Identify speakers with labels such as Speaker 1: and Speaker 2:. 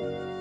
Speaker 1: you